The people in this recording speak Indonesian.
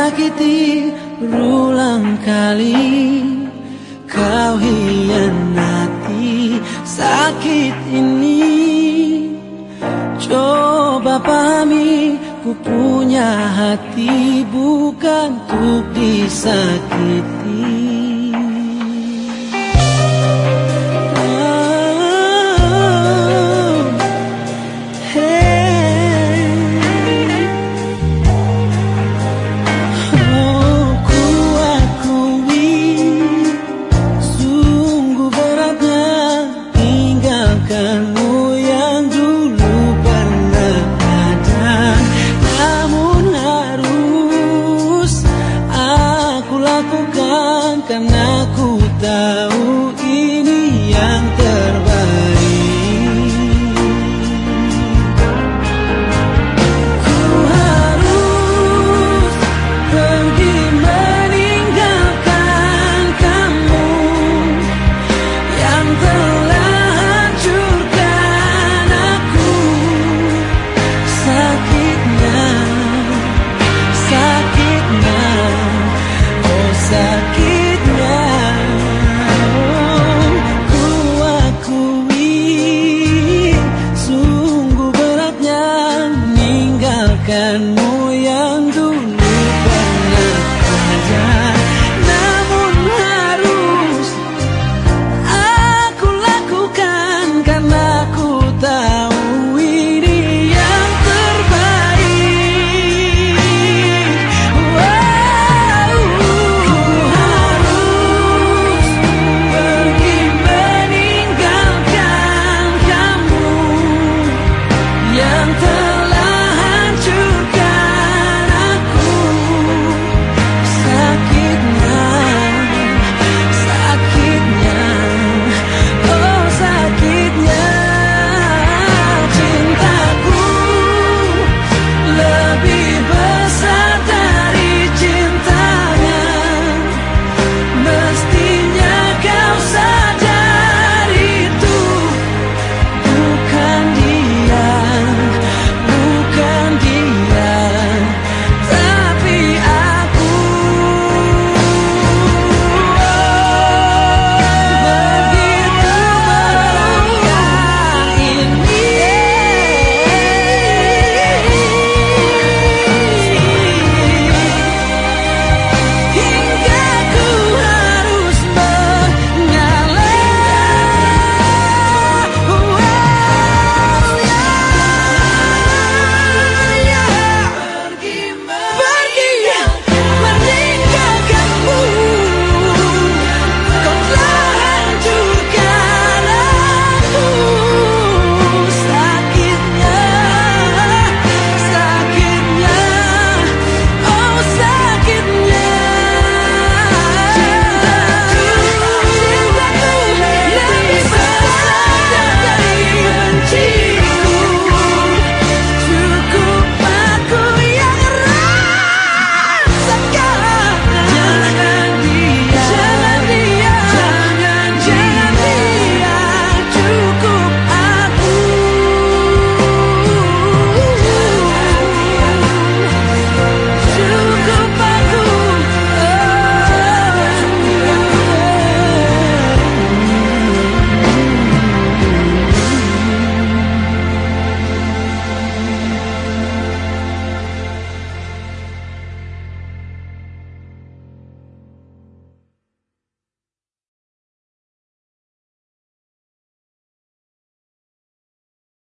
menyakiti berulang kali. Kau hianati sakit ini. Coba pahami ku punya hati bukan untuk disakiti. and